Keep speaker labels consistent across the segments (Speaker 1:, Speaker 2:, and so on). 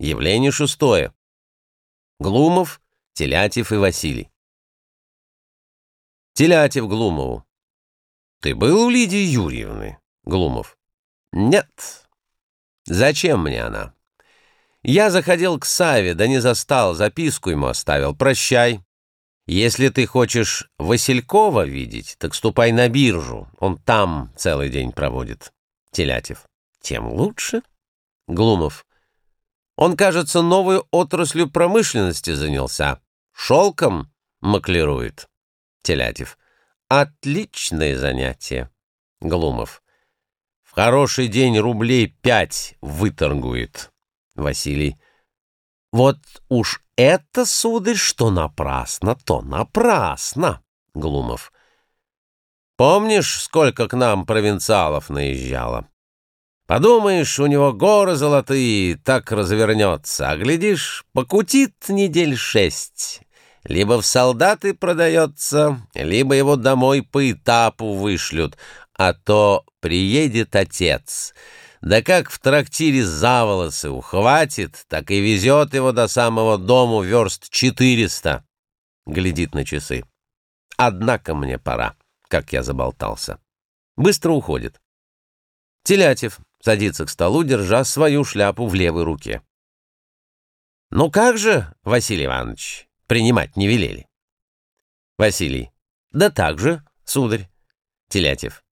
Speaker 1: Явление шестое. Глумов, Телятев и Василий. Телятев Глумову. Ты был у Лидии Юрьевны? Глумов. Нет. Зачем мне она? Я заходил к Саве, да не застал, записку ему оставил. Прощай. Если ты хочешь Василькова видеть, так ступай на биржу. Он там целый день проводит. Телятев. Тем лучше. Глумов. Он, кажется, новой отраслью промышленности занялся. Шелком маклирует. Телятев. Отличное занятие. Глумов. В хороший день рублей пять выторгует. Василий. Вот уж это, сударь, что напрасно, то напрасно. Глумов. Помнишь, сколько к нам провинциалов наезжало? Подумаешь, у него горы золотые, так развернется, а глядишь, покутит недель шесть. Либо в солдаты продается, либо его домой по этапу вышлют, а то приедет отец. Да как в трактире за волосы ухватит, так и везет его до самого дому верст четыреста. Глядит на часы. Однако мне пора, как я заболтался. Быстро уходит. Телятев садится к столу, держа свою шляпу в левой руке. «Ну как же, Василий Иванович, принимать не велели?» Василий. «Да так же, сударь». Телятев.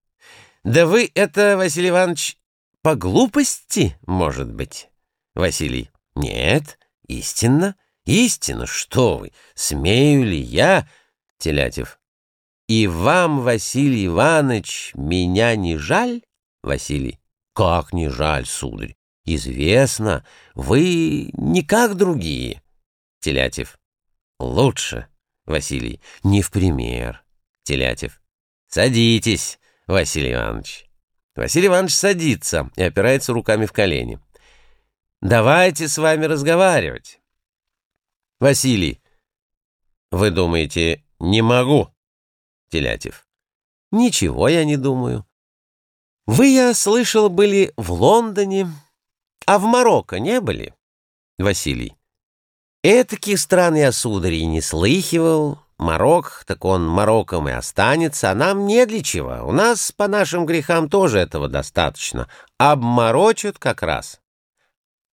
Speaker 1: «Да вы это, Василий Иванович, по глупости, может быть?» Василий. «Нет, истинно, истинно, что вы, смею ли я?» Телятев. «И вам, Василий Иванович, меня не жаль?» Василий. Как не жаль, сударь. Известно, вы не как другие. Телятев. Лучше. Василий. Не в пример. Телятев. Садитесь, Василий Иванович. Василий Иванович садится и опирается руками в колени. Давайте с вами разговаривать. Василий. Вы думаете, не могу? Телятев. Ничего я не думаю. Вы, я слышал, были в Лондоне, а в Марокко не были? Василий. Этаких стран я, сударь, не слыхивал. Марок, так он Мароком и останется, а нам не для чего. У нас по нашим грехам тоже этого достаточно. Обморочат как раз.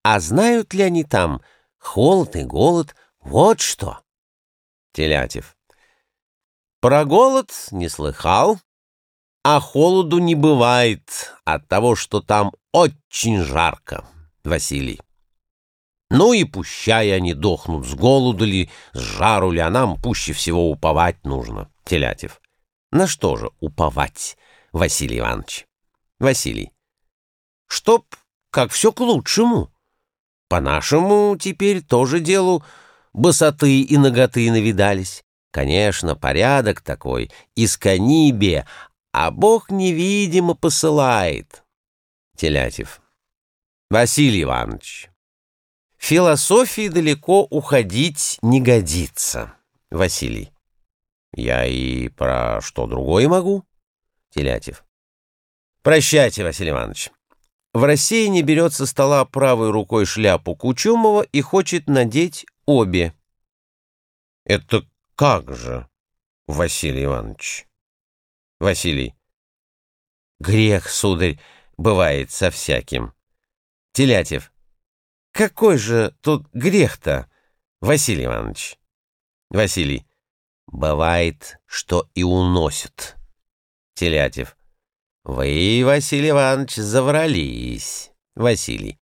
Speaker 1: А знают ли они там холод и голод? Вот что. Телятев. Про голод не слыхал, а холоду не бывает от того, что там очень жарко, Василий. Ну и пущай они дохнут с голоду ли, с жару ли, а нам пуще всего уповать нужно, Телятев. На что же уповать, Василий Иванович? Василий. Чтоб, как все к лучшему. По-нашему теперь тоже делу босоты и ноготы навидались. Конечно, порядок такой, из канибе, а Бог невидимо посылает. Телятев. Василий Иванович, философии далеко уходить не годится. Василий. Я и про что другое могу? Телятев. Прощайте, Василий Иванович. В России не берет со стола правой рукой шляпу Кучумова и хочет надеть обе. Это как же, Василий Иванович? Василий. Грех, сударь, бывает со всяким. Телятев. Какой же тут грех-то, Василий Иванович? Василий. Бывает, что и уносят. Телятев. Вы, Василий Иванович, заврались. Василий.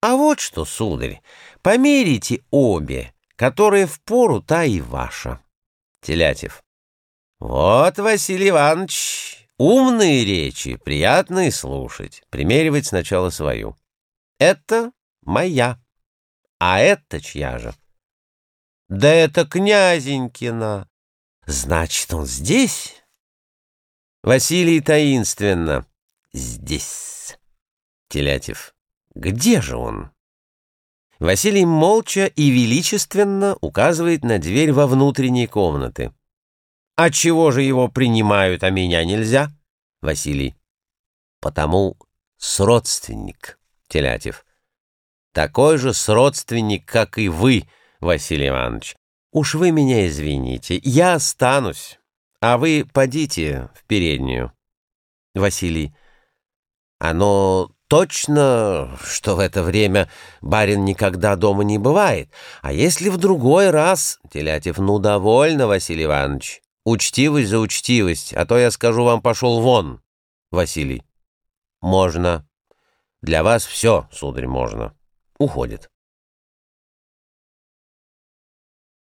Speaker 1: А вот что, сударь, померите обе, которые в пору та и ваша. Телятев. Вот, Василий Иванович, умные речи, приятные слушать. Примеривать сначала свою. Это моя. А это чья же? Да это князенькина. Значит, он здесь? Василий таинственно. Здесь. Телятев. Где же он? Василий молча и величественно указывает на дверь во внутренние комнаты. Отчего же его принимают, а меня нельзя? Василий. Потому с родственник. Телятев. такой же сродственник, как и вы, Василий Иванович. Уж вы меня извините, я останусь, а вы подите в переднюю. Василий. Оно точно, что в это время барин никогда дома не бывает. А если в другой раз... Телятев, ну довольно, Василий Иванович. Учтивость за учтивость, а то я скажу вам пошел вон. Василий. Можно. Для вас все, сударь, можно. Уходит.